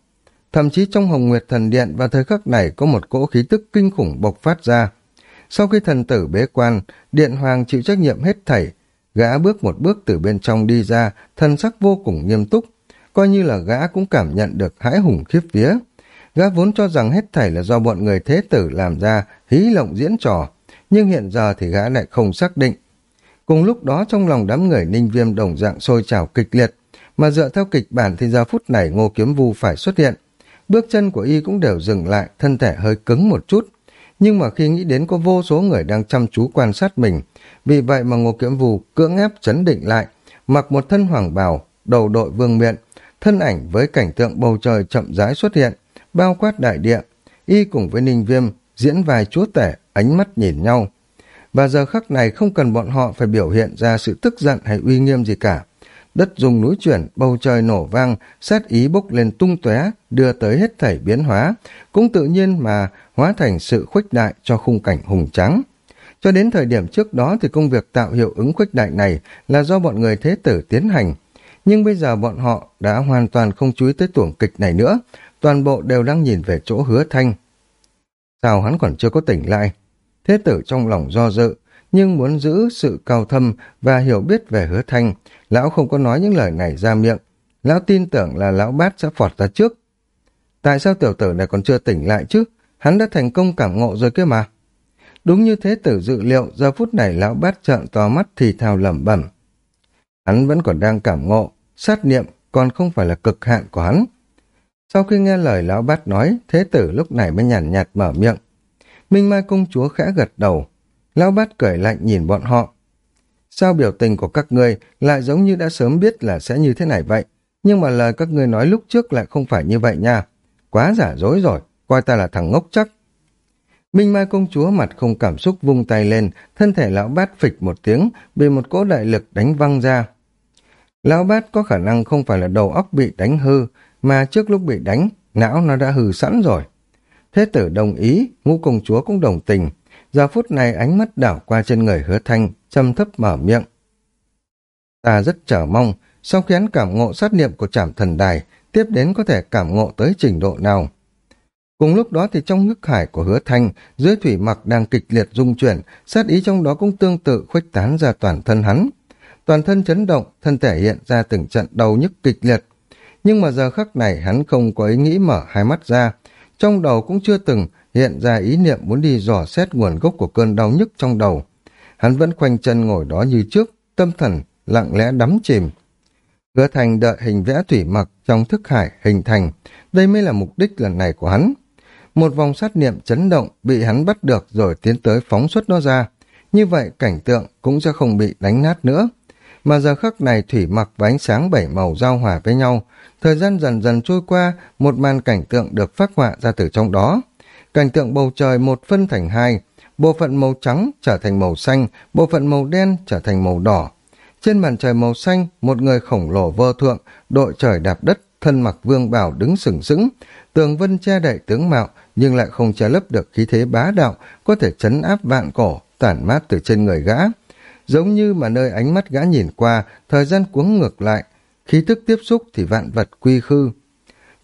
Thậm chí trong Hồng Nguyệt Thần Điện và thời khắc này có một cỗ khí tức kinh khủng bộc phát ra. Sau khi thần tử bế quan, Điện Hoàng chịu trách nhiệm hết thảy, gã bước một bước từ bên trong đi ra, thân sắc vô cùng nghiêm túc, coi như là gã cũng cảm nhận được hãi hùng khiếp vía. Gã vốn cho rằng hết thảy là do bọn người thế tử làm ra, hí lộng diễn trò, nhưng hiện giờ thì gã lại không xác định. Cùng lúc đó trong lòng đám người ninh viêm đồng dạng sôi trào kịch liệt, mà dựa theo kịch bản thì giờ phút này ngô kiếm vu phải xuất hiện. Bước chân của y cũng đều dừng lại, thân thể hơi cứng một chút. Nhưng mà khi nghĩ đến có vô số người đang chăm chú quan sát mình, vì vậy mà ngô kiếm vu cưỡng ép chấn định lại, mặc một thân hoàng bào, đầu đội vương miện, thân ảnh với cảnh tượng bầu trời chậm rãi xuất hiện, bao quát đại địa, y cùng với ninh viêm diễn vài chúa tể, ánh mắt nhìn nhau. Và giờ khắc này không cần bọn họ phải biểu hiện ra sự tức giận hay uy nghiêm gì cả. Đất dùng núi chuyển, bầu trời nổ vang, sát ý bốc lên tung tóe đưa tới hết thảy biến hóa, cũng tự nhiên mà hóa thành sự khuếch đại cho khung cảnh hùng trắng. Cho đến thời điểm trước đó thì công việc tạo hiệu ứng khuếch đại này là do bọn người thế tử tiến hành, nhưng bây giờ bọn họ đã hoàn toàn không chú ý tới tuồng kịch này nữa, toàn bộ đều đang nhìn về chỗ hứa thanh. Sao hắn còn chưa có tỉnh lại? Thế tử trong lòng do dự, nhưng muốn giữ sự cao thâm và hiểu biết về hứa thanh, lão không có nói những lời này ra miệng. Lão tin tưởng là lão bát sẽ phọt ra trước. Tại sao tiểu tử này còn chưa tỉnh lại chứ? Hắn đã thành công cảm ngộ rồi kia mà. Đúng như thế tử dự liệu, giờ phút này lão bát trợn to mắt thì thào lẩm bẩm. Hắn vẫn còn đang cảm ngộ, sát niệm còn không phải là cực hạn của hắn. Sau khi nghe lời lão bát nói, thế tử lúc này mới nhàn nhạt, mở miệng. Minh Mai công chúa khẽ gật đầu. Lão bát cười lạnh nhìn bọn họ. Sao biểu tình của các ngươi lại giống như đã sớm biết là sẽ như thế này vậy? Nhưng mà lời các ngươi nói lúc trước lại không phải như vậy nha. Quá giả dối rồi, coi ta là thằng ngốc chắc. Minh Mai công chúa mặt không cảm xúc vung tay lên, thân thể lão bát phịch một tiếng, bị một cỗ đại lực đánh văng ra. Lão bát có khả năng không phải là đầu óc bị đánh hư, mà trước lúc bị đánh, não nó đã hư sẵn rồi. Thế tử đồng ý, ngũ công chúa cũng đồng tình. Giờ phút này ánh mắt đảo qua trên người hứa thanh, châm thấp mở miệng. Ta rất chờ mong, sau khi hắn cảm ngộ sát niệm của trảm thần đài, tiếp đến có thể cảm ngộ tới trình độ nào. Cùng lúc đó thì trong nước hải của hứa thanh, dưới thủy mặc đang kịch liệt rung chuyển, sát ý trong đó cũng tương tự khuếch tán ra toàn thân hắn. Toàn thân chấn động, thân thể hiện ra từng trận đầu nhức kịch liệt. Nhưng mà giờ khắc này hắn không có ý nghĩ mở hai mắt ra, trong đầu cũng chưa từng hiện ra ý niệm muốn đi dò xét nguồn gốc của cơn đau nhức trong đầu. Hắn vẫn khoanh chân ngồi đó như trước, tâm thần lặng lẽ đắm chìm. Hứa thành đợi hình vẽ thủy mặc trong thức hải hình thành, đây mới là mục đích lần này của hắn. Một vòng sát niệm chấn động bị hắn bắt được rồi tiến tới phóng xuất nó ra. Như vậy cảnh tượng cũng sẽ không bị đánh nát nữa. Mà giờ khắc này thủy mặc và ánh sáng bảy màu giao hòa với nhau. Thời gian dần dần trôi qua, một màn cảnh tượng được phát họa ra từ trong đó. Cảnh tượng bầu trời một phân thành hai, bộ phận màu trắng trở thành màu xanh, bộ phận màu đen trở thành màu đỏ. Trên màn trời màu xanh, một người khổng lồ vơ thượng, đội trời đạp đất, thân mặc vương bảo đứng sừng sững, tường vân che đậy tướng mạo, nhưng lại không che lấp được khí thế bá đạo, có thể chấn áp vạn cổ, tản mát từ trên người gã. Giống như mà nơi ánh mắt gã nhìn qua, thời gian cuống ngược lại, khí thức tiếp xúc thì vạn vật quy khư.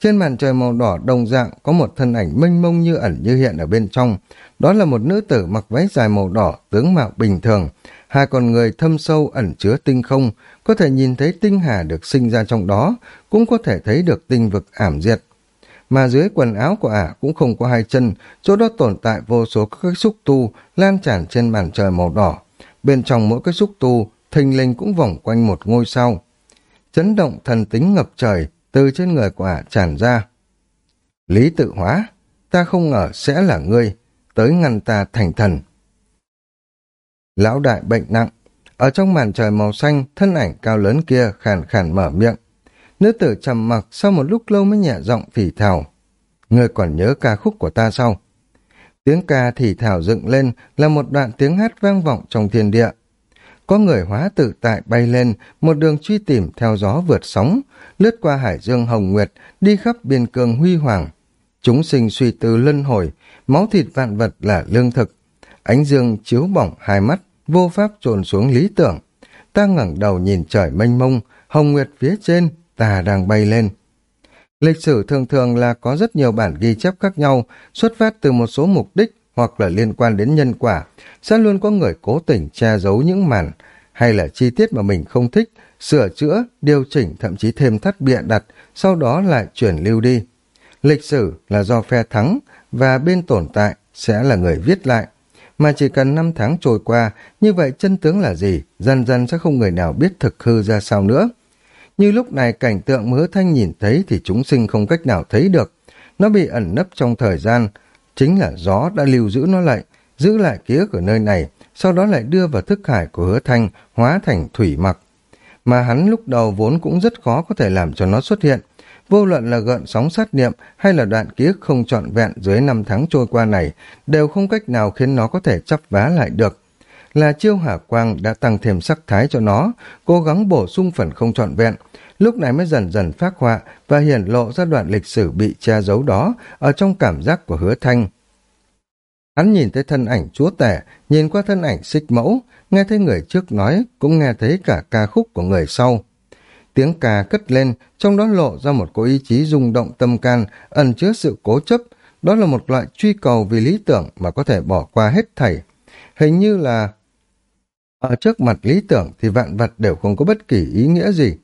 Trên màn trời màu đỏ đồng dạng có một thân ảnh mênh mông như ẩn như hiện ở bên trong. Đó là một nữ tử mặc váy dài màu đỏ, tướng mạo bình thường. Hai con người thâm sâu ẩn chứa tinh không, có thể nhìn thấy tinh hà được sinh ra trong đó, cũng có thể thấy được tinh vực ảm diệt. Mà dưới quần áo của ả cũng không có hai chân, chỗ đó tồn tại vô số các xúc tu lan tràn trên màn trời màu đỏ. Bên trong mỗi cái xúc tu, thình linh cũng vòng quanh một ngôi sao. Chấn động thần tính ngập trời, từ trên người của ả tràn ra. Lý tự hóa, ta không ngờ sẽ là ngươi, tới ngăn ta thành thần. Lão đại bệnh nặng, ở trong màn trời màu xanh, thân ảnh cao lớn kia khàn khàn mở miệng. Nữ tử trầm mặc sau một lúc lâu mới nhẹ giọng phỉ thảo người còn nhớ ca khúc của ta sau Tiếng ca thì thảo dựng lên là một đoạn tiếng hát vang vọng trong thiên địa. Có người hóa tự tại bay lên, một đường truy tìm theo gió vượt sóng, lướt qua hải dương hồng nguyệt, đi khắp biên cương huy hoàng. Chúng sinh suy tư lân hồi, máu thịt vạn vật là lương thực. Ánh dương chiếu bỏng hai mắt, vô pháp trồn xuống lý tưởng. Ta ngẩng đầu nhìn trời mênh mông, hồng nguyệt phía trên, ta đang bay lên. Lịch sử thường thường là có rất nhiều bản ghi chép khác nhau, xuất phát từ một số mục đích hoặc là liên quan đến nhân quả, sẽ luôn có người cố tình che giấu những màn hay là chi tiết mà mình không thích, sửa chữa, điều chỉnh thậm chí thêm thắt bịa đặt, sau đó lại chuyển lưu đi. Lịch sử là do phe thắng và bên tồn tại sẽ là người viết lại. Mà chỉ cần năm tháng trôi qua, như vậy chân tướng là gì, dần dần sẽ không người nào biết thực hư ra sao nữa. Như lúc này cảnh tượng mứa thanh nhìn thấy thì chúng sinh không cách nào thấy được. Nó bị ẩn nấp trong thời gian, chính là gió đã lưu giữ nó lại, giữ lại ký ức ở nơi này, sau đó lại đưa vào thức hải của hứa thanh, hóa thành thủy mặc. Mà hắn lúc đầu vốn cũng rất khó có thể làm cho nó xuất hiện. Vô luận là gợn sóng sát niệm hay là đoạn ký ức không trọn vẹn dưới năm tháng trôi qua này, đều không cách nào khiến nó có thể chấp vá lại được. Là chiêu hỏa quang đã tăng thêm sắc thái cho nó, cố gắng bổ sung phần không trọn vẹn, lúc này mới dần dần phát họa và hiển lộ ra đoạn lịch sử bị che giấu đó ở trong cảm giác của hứa thanh. Hắn nhìn thấy thân ảnh chúa tể, nhìn qua thân ảnh xích mẫu, nghe thấy người trước nói, cũng nghe thấy cả ca khúc của người sau. Tiếng cà cất lên, trong đó lộ ra một cố ý chí rung động tâm can, ẩn chứa sự cố chấp, đó là một loại truy cầu vì lý tưởng mà có thể bỏ qua hết thảy. Hình như là ở trước mặt lý tưởng thì vạn vật đều không có bất kỳ ý nghĩa gì.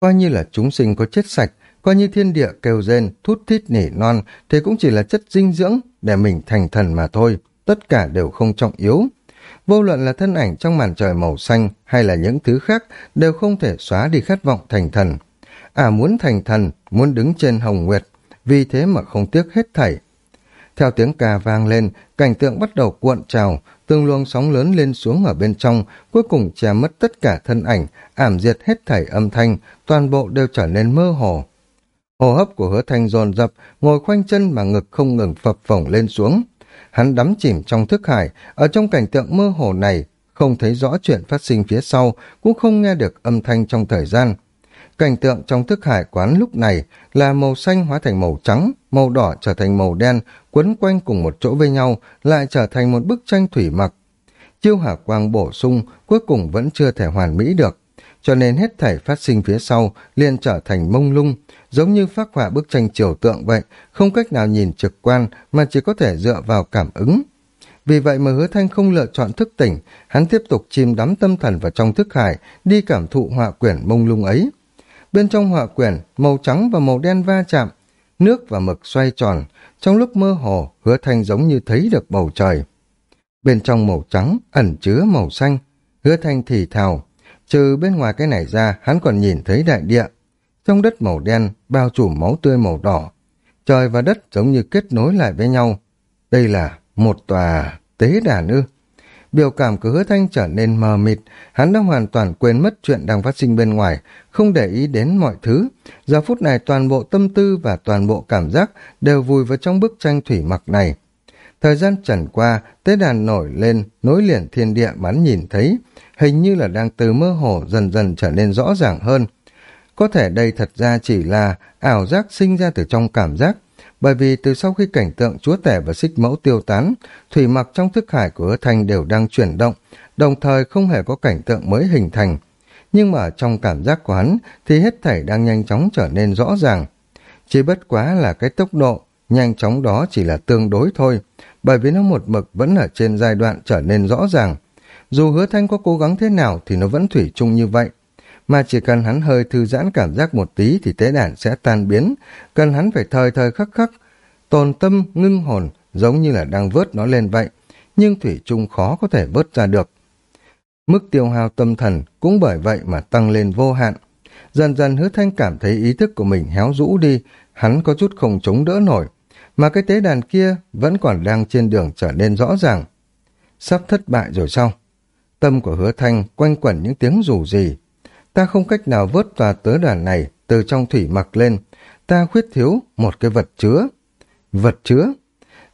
Coi như là chúng sinh có chết sạch, coi như thiên địa kêu rên, thút thít nỉ non, thì cũng chỉ là chất dinh dưỡng để mình thành thần mà thôi, tất cả đều không trọng yếu. Vô luận là thân ảnh trong màn trời màu xanh hay là những thứ khác đều không thể xóa đi khát vọng thành thần. À muốn thành thần, muốn đứng trên hồng nguyệt, vì thế mà không tiếc hết thảy. Theo tiếng ca vang lên, cảnh tượng bắt đầu cuộn trào, từng luồng sóng lớn lên xuống ở bên trong, cuối cùng che mất tất cả thân ảnh, ảm diệt hết thảy âm thanh, toàn bộ đều trở nên mơ hồ. Hồ hấp của hứa thanh dồn dập, ngồi khoanh chân mà ngực không ngừng phập phồng lên xuống. Hắn đắm chìm trong thức hải, ở trong cảnh tượng mơ hồ này, không thấy rõ chuyện phát sinh phía sau, cũng không nghe được âm thanh trong thời gian. Cảnh tượng trong thức hải quán lúc này là màu xanh hóa thành màu trắng, màu đỏ trở thành màu đen, quấn quanh cùng một chỗ với nhau, lại trở thành một bức tranh thủy mặc. Chiêu hỏa quang bổ sung, cuối cùng vẫn chưa thể hoàn mỹ được cho nên hết thảy phát sinh phía sau liền trở thành mông lung, giống như phát họa bức tranh chiều tượng vậy, không cách nào nhìn trực quan mà chỉ có thể dựa vào cảm ứng. Vì vậy mà hứa thanh không lựa chọn thức tỉnh, hắn tiếp tục chìm đắm tâm thần vào trong thức hải, đi cảm thụ họa quyển mông lung ấy. Bên trong họa quyển, màu trắng và màu đen va chạm, nước và mực xoay tròn, trong lúc mơ hồ, hứa thanh giống như thấy được bầu trời. Bên trong màu trắng, ẩn chứa màu xanh, hứa thanh thì thào, trừ bên ngoài cái này ra, hắn còn nhìn thấy đại địa. Trong đất màu đen, bao trùm máu tươi màu đỏ, trời và đất giống như kết nối lại với nhau. Đây là một tòa tế đàn ư. Biểu cảm của hứa thanh trở nên mờ mịt, hắn đã hoàn toàn quên mất chuyện đang phát sinh bên ngoài, không để ý đến mọi thứ. Giờ phút này toàn bộ tâm tư và toàn bộ cảm giác đều vùi vào trong bức tranh thủy mặc này. Thời gian trần qua, tế đàn nổi lên, nối liền thiên địa bắn nhìn thấy, hình như là đang từ mơ hồ dần dần trở nên rõ ràng hơn. Có thể đây thật ra chỉ là ảo giác sinh ra từ trong cảm giác, bởi vì từ sau khi cảnh tượng chúa tể và xích mẫu tiêu tán, thủy mặc trong thức hải của hứa thanh đều đang chuyển động, đồng thời không hề có cảnh tượng mới hình thành. Nhưng mà trong cảm giác của hắn thì hết thảy đang nhanh chóng trở nên rõ ràng. Chỉ bất quá là cái tốc độ, nhanh chóng đó chỉ là tương đối thôi, bởi vì nó một mực vẫn ở trên giai đoạn trở nên rõ ràng. Dù hứa thanh có cố gắng thế nào thì nó vẫn thủy chung như vậy mà chỉ cần hắn hơi thư giãn cảm giác một tí thì tế đàn sẽ tan biến, cần hắn phải thời thời khắc khắc, tồn tâm, ngưng hồn, giống như là đang vớt nó lên vậy, nhưng Thủy chung khó có thể vớt ra được. Mức tiêu hao tâm thần cũng bởi vậy mà tăng lên vô hạn. Dần dần hứa thanh cảm thấy ý thức của mình héo rũ đi, hắn có chút không chống đỡ nổi, mà cái tế đàn kia vẫn còn đang trên đường trở nên rõ ràng. Sắp thất bại rồi sao? Tâm của hứa thanh quanh quẩn những tiếng rủ gì, ta không cách nào vớt tòa tớ đoàn này từ trong thủy mặc lên, ta khuyết thiếu một cái vật chứa. Vật chứa?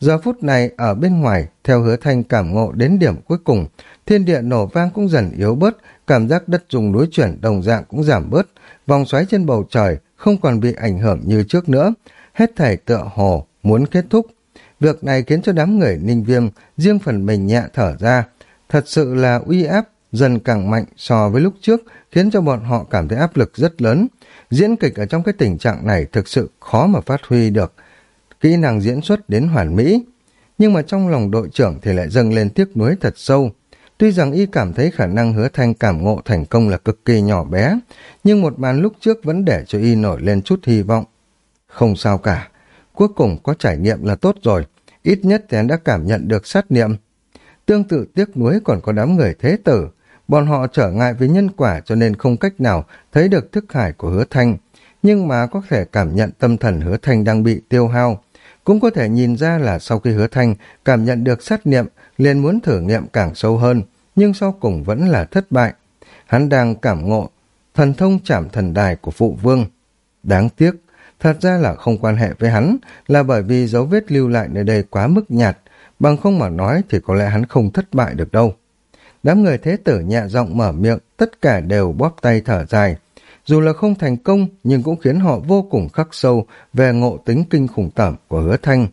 Giờ phút này ở bên ngoài, theo hứa thanh cảm ngộ đến điểm cuối cùng, thiên địa nổ vang cũng dần yếu bớt, cảm giác đất dùng núi chuyển đồng dạng cũng giảm bớt, vòng xoáy trên bầu trời không còn bị ảnh hưởng như trước nữa, hết thảy tựa hồ muốn kết thúc. Việc này khiến cho đám người ninh viêm riêng phần mình nhẹ thở ra, thật sự là uy áp dần càng mạnh so với lúc trước, khiến cho bọn họ cảm thấy áp lực rất lớn. Diễn kịch ở trong cái tình trạng này thực sự khó mà phát huy được kỹ năng diễn xuất đến hoàn mỹ. Nhưng mà trong lòng đội trưởng thì lại dâng lên tiếc nuối thật sâu. Tuy rằng y cảm thấy khả năng hứa thanh cảm ngộ thành công là cực kỳ nhỏ bé, nhưng một màn lúc trước vẫn để cho y nổi lên chút hy vọng. Không sao cả, cuối cùng có trải nghiệm là tốt rồi, ít nhất thì anh đã cảm nhận được sát niệm. Tương tự tiếc nuối còn có đám người thế tử, Bọn họ trở ngại với nhân quả cho nên không cách nào thấy được thức hải của hứa thanh, nhưng mà có thể cảm nhận tâm thần hứa thanh đang bị tiêu hao. Cũng có thể nhìn ra là sau khi hứa thanh cảm nhận được sát niệm, liền muốn thử nghiệm càng sâu hơn, nhưng sau cùng vẫn là thất bại. Hắn đang cảm ngộ thần thông chạm thần đài của phụ vương. Đáng tiếc, thật ra là không quan hệ với hắn, là bởi vì dấu vết lưu lại nơi đây quá mức nhạt, bằng không mà nói thì có lẽ hắn không thất bại được đâu. Đám người thế tử nhẹ giọng mở miệng, tất cả đều bóp tay thở dài. Dù là không thành công, nhưng cũng khiến họ vô cùng khắc sâu về ngộ tính kinh khủng tẩm của hứa thanh.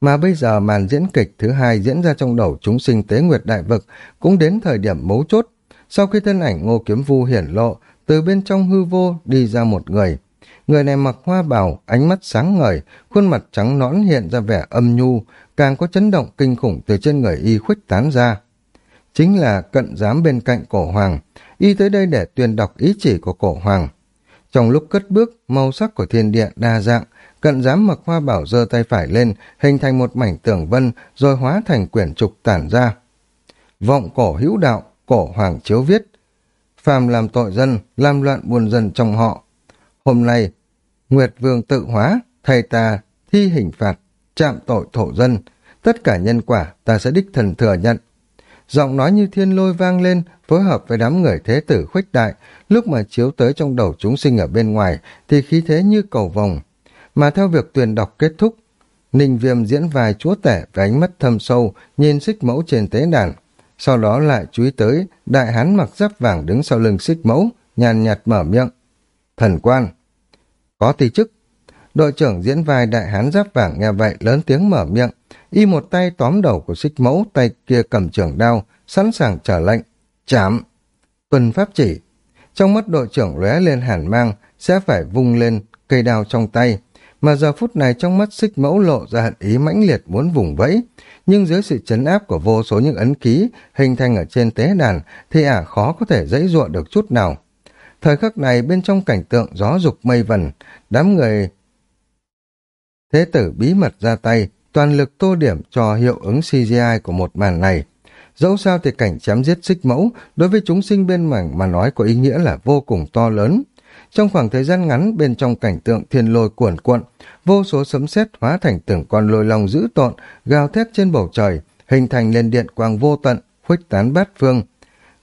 Mà bây giờ màn diễn kịch thứ hai diễn ra trong đầu chúng sinh tế nguyệt đại vực cũng đến thời điểm mấu chốt. Sau khi thân ảnh ngô kiếm vu hiển lộ, từ bên trong hư vô đi ra một người. Người này mặc hoa bào, ánh mắt sáng ngời, khuôn mặt trắng nõn hiện ra vẻ âm nhu, càng có chấn động kinh khủng từ trên người y khuếch tán ra chính là cận giám bên cạnh cổ hoàng, y tới đây để tuyên đọc ý chỉ của cổ hoàng. Trong lúc cất bước, màu sắc của thiên địa đa dạng, cận giám mặc hoa bảo giơ tay phải lên, hình thành một mảnh tường vân, rồi hóa thành quyển trục tản ra. Vọng cổ hữu đạo, cổ hoàng chiếu viết, phàm làm tội dân, làm loạn buồn dân trong họ. Hôm nay, Nguyệt Vương tự hóa, thầy ta thi hình phạt, chạm tội thổ dân, tất cả nhân quả ta sẽ đích thần thừa nhận, Giọng nói như thiên lôi vang lên, phối hợp với đám người thế tử khuếch đại, lúc mà chiếu tới trong đầu chúng sinh ở bên ngoài thì khí thế như cầu vòng. Mà theo việc tuyển đọc kết thúc, Ninh Viêm diễn vài chúa tể với ánh mắt thâm sâu, nhìn xích mẫu trên tế đàn. Sau đó lại chú ý tới, đại hán mặc giáp vàng đứng sau lưng xích mẫu, nhàn nhạt mở miệng. Thần quan. Có tỷ chức. Đội trưởng diễn vai đại hán giáp vàng nghe vậy lớn tiếng mở miệng, y một tay tóm đầu của xích mẫu, tay kia cầm trường đao, sẵn sàng trả lệnh. Chạm! Tuần pháp chỉ. Trong mắt đội trưởng lóe lên hàn mang, sẽ phải vung lên cây đao trong tay. Mà giờ phút này trong mắt xích mẫu lộ ra hận ý mãnh liệt muốn vùng vẫy. Nhưng dưới sự chấn áp của vô số những ấn ký hình thành ở trên tế đàn thì ả khó có thể dãy dụa được chút nào. Thời khắc này bên trong cảnh tượng gió dục mây vần, đám người Thế tử bí mật ra tay, toàn lực tô điểm cho hiệu ứng CGI của một màn này. Dẫu sao thì cảnh chém giết xích mẫu đối với chúng sinh bên mảng mà nói có ý nghĩa là vô cùng to lớn. Trong khoảng thời gian ngắn bên trong cảnh tượng thiên lôi cuồn cuộn, vô số sấm sét hóa thành từng con lôi long dữ tộn, gào thét trên bầu trời, hình thành lên điện quang vô tận, khuếch tán bát phương.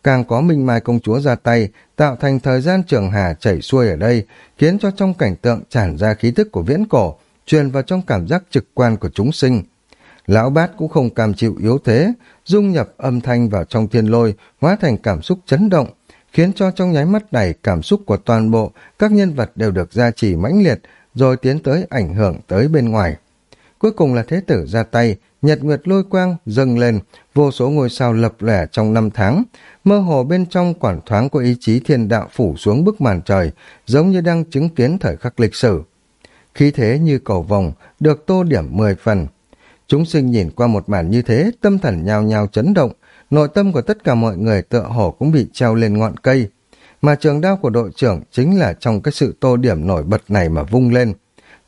Càng có Minh Mai công chúa ra tay, tạo thành thời gian trường hà chảy xuôi ở đây, khiến cho trong cảnh tượng tràn ra khí thức của viễn cổ, truyền vào trong cảm giác trực quan của chúng sinh. Lão bát cũng không cam chịu yếu thế, dung nhập âm thanh vào trong thiên lôi, hóa thành cảm xúc chấn động, khiến cho trong nháy mắt này cảm xúc của toàn bộ các nhân vật đều được gia trì mãnh liệt, rồi tiến tới ảnh hưởng tới bên ngoài. Cuối cùng là thế tử ra tay, nhật nguyệt lôi quang dâng lên, vô số ngôi sao lập lẻ trong năm tháng, mơ hồ bên trong quản thoáng của ý chí thiên đạo phủ xuống bức màn trời, giống như đang chứng kiến thời khắc lịch sử. Khí thế như cầu vòng, được tô điểm 10 phần. Chúng sinh nhìn qua một màn như thế, tâm thần nhào nhào chấn động, nội tâm của tất cả mọi người tựa hồ cũng bị treo lên ngọn cây. Mà trường đao của đội trưởng chính là trong cái sự tô điểm nổi bật này mà vung lên.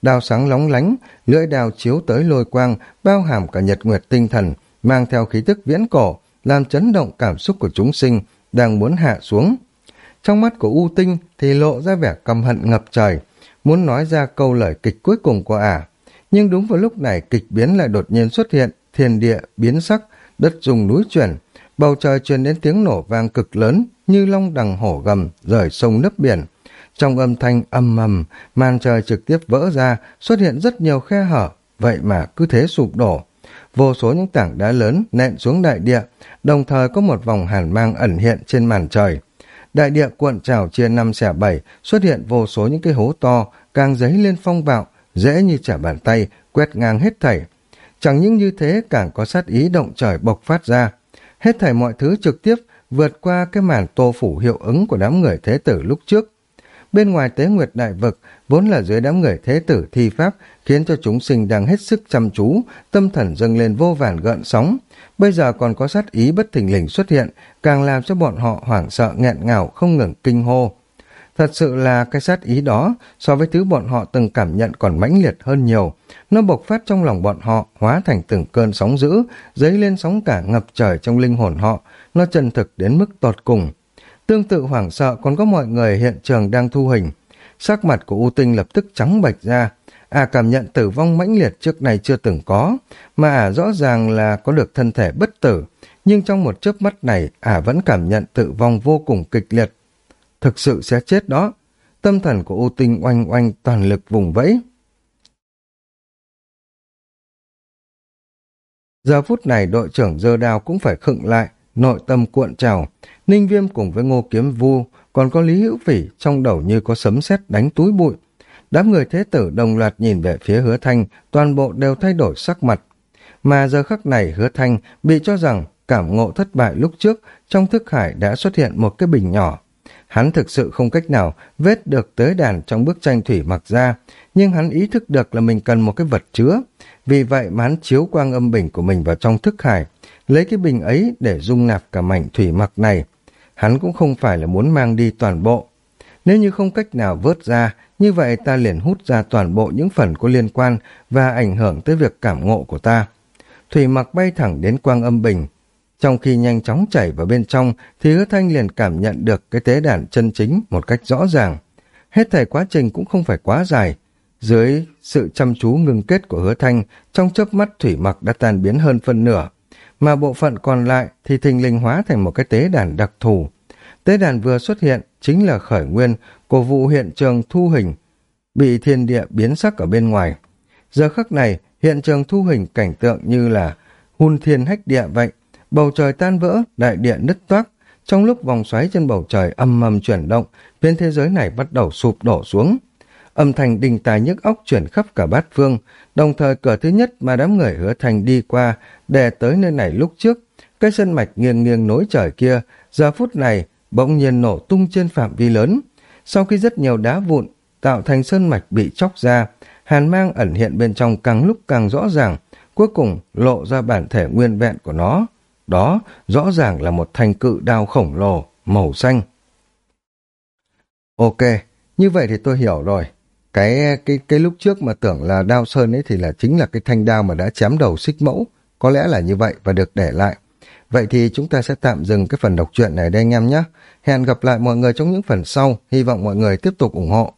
Đao sáng lóng lánh, lưỡi đao chiếu tới lôi quang, bao hàm cả nhật nguyệt tinh thần, mang theo khí tức viễn cổ, làm chấn động cảm xúc của chúng sinh, đang muốn hạ xuống. Trong mắt của U Tinh thì lộ ra vẻ căm hận ngập trời, muốn nói ra câu lời kịch cuối cùng của ả. Nhưng đúng vào lúc này kịch biến lại đột nhiên xuất hiện, thiên địa biến sắc, đất dùng núi chuyển, bầu trời truyền đến tiếng nổ vang cực lớn như long đằng hổ gầm rời sông nấp biển. Trong âm thanh âm ầm, màn trời trực tiếp vỡ ra, xuất hiện rất nhiều khe hở, vậy mà cứ thế sụp đổ. Vô số những tảng đá lớn nện xuống đại địa, đồng thời có một vòng hàn mang ẩn hiện trên màn trời. Đại địa cuộn trào chia năm xẻ bảy, xuất hiện vô số những cái hố to, càng dấy lên phong bạo, dễ như trả bàn tay, quét ngang hết thảy. Chẳng những như thế càng có sát ý động trời bộc phát ra. Hết thảy mọi thứ trực tiếp vượt qua cái màn tô phủ hiệu ứng của đám người thế tử lúc trước. Bên ngoài tế nguyệt đại vực, vốn là dưới đám người thế tử thi pháp, khiến cho chúng sinh đang hết sức chăm chú, tâm thần dâng lên vô vàn gợn sóng. Bây giờ còn có sát ý bất thình lình xuất hiện, càng làm cho bọn họ hoảng sợ nghẹn ngào không ngừng kinh hô. Thật sự là cái sát ý đó, so với thứ bọn họ từng cảm nhận còn mãnh liệt hơn nhiều. Nó bộc phát trong lòng bọn họ, hóa thành từng cơn sóng dữ, dấy lên sóng cả ngập trời trong linh hồn họ. Nó chân thực đến mức tột cùng. Tương tự hoảng sợ còn có mọi người hiện trường đang thu hình. Sắc mặt của U Tinh lập tức trắng bạch ra. À cảm nhận tử vong mãnh liệt trước này chưa từng có, mà à rõ ràng là có được thân thể bất tử, nhưng trong một chớp mắt này ả à vẫn cảm nhận tử vong vô cùng kịch liệt. Thực sự sẽ chết đó. Tâm thần của U Tinh oanh oanh toàn lực vùng vẫy. Giờ phút này đội trưởng dơ đao cũng phải khựng lại, nội tâm cuộn trào. Ninh Viêm cùng với Ngô Kiếm Vu, còn có Lý Hữu Phỉ trong đầu như có sấm sét đánh túi bụi. Đám người thế tử đồng loạt nhìn về phía hứa thanh, toàn bộ đều thay đổi sắc mặt. Mà giờ khắc này hứa thanh bị cho rằng cảm ngộ thất bại lúc trước trong thức hải đã xuất hiện một cái bình nhỏ. Hắn thực sự không cách nào vết được tới đàn trong bức tranh thủy mặc ra, nhưng hắn ý thức được là mình cần một cái vật chứa. Vì vậy mà hắn chiếu quang âm bình của mình vào trong thức hải, lấy cái bình ấy để dung nạp cả mảnh thủy mặc này. Hắn cũng không phải là muốn mang đi toàn bộ. Nếu như không cách nào vớt ra, như vậy ta liền hút ra toàn bộ những phần có liên quan và ảnh hưởng tới việc cảm ngộ của ta. Thủy mặc bay thẳng đến quang âm bình. Trong khi nhanh chóng chảy vào bên trong thì hứa thanh liền cảm nhận được cái tế đàn chân chính một cách rõ ràng. Hết thảy quá trình cũng không phải quá dài. Dưới sự chăm chú ngừng kết của hứa thanh, trong chớp mắt thủy mặc đã tan biến hơn phân nửa mà bộ phận còn lại thì thình lình hóa thành một cái tế đàn đặc thù. Tế đàn vừa xuất hiện chính là khởi nguyên của vụ hiện trường thu hình, bị thiên địa biến sắc ở bên ngoài. Giờ khắc này, hiện trường thu hình cảnh tượng như là hun thiên hách địa vậy, bầu trời tan vỡ, đại địa nứt toác, trong lúc vòng xoáy trên bầu trời âm mầm chuyển động, bên thế giới này bắt đầu sụp đổ xuống âm thanh đình tài nhức óc chuyển khắp cả bát phương, đồng thời cửa thứ nhất mà đám người hứa thành đi qua để tới nơi này lúc trước, cái sân mạch nghiêng nghiêng nối trời kia, giờ phút này bỗng nhiên nổ tung trên phạm vi lớn. Sau khi rất nhiều đá vụn tạo thành sơn mạch bị chóc ra, hàn mang ẩn hiện bên trong càng lúc càng rõ ràng, cuối cùng lộ ra bản thể nguyên vẹn của nó. Đó rõ ràng là một thanh cự đao khổng lồ, màu xanh. Ok, như vậy thì tôi hiểu rồi cái cái cái lúc trước mà tưởng là đao sơn ấy thì là chính là cái thanh đao mà đã chém đầu xích mẫu. Có lẽ là như vậy và được để lại. Vậy thì chúng ta sẽ tạm dừng cái phần đọc truyện này đây anh em nhé. Hẹn gặp lại mọi người trong những phần sau. Hy vọng mọi người tiếp tục ủng hộ.